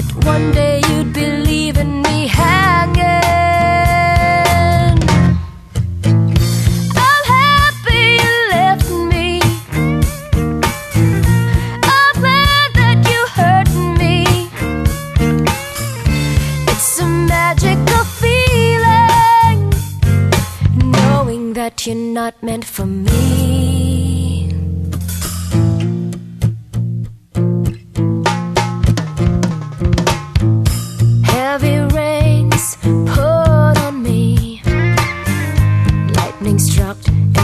day you'd be leaving me hanging. I'm happy you left me. I'm glad that you hurt me. It's a magical feeling knowing that you're not meant for me. and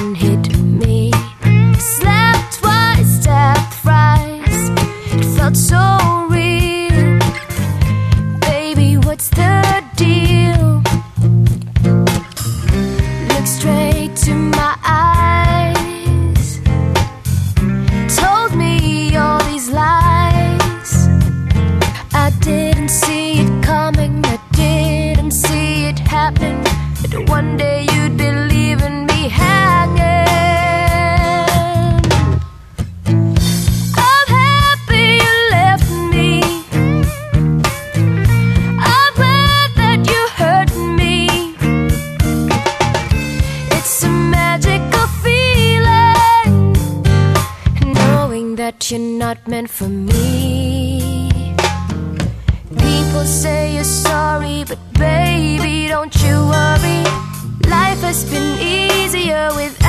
that you're not meant for me. People say you're sorry, but baby, don't you worry. Life has been easier without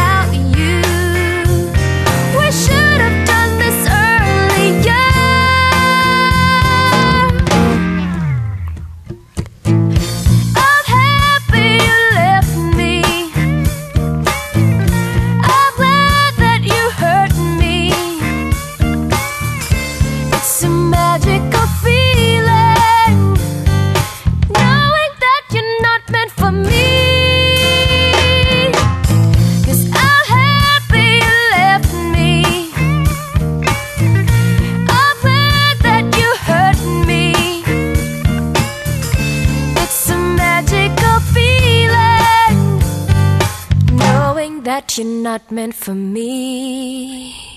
that you're not meant for me.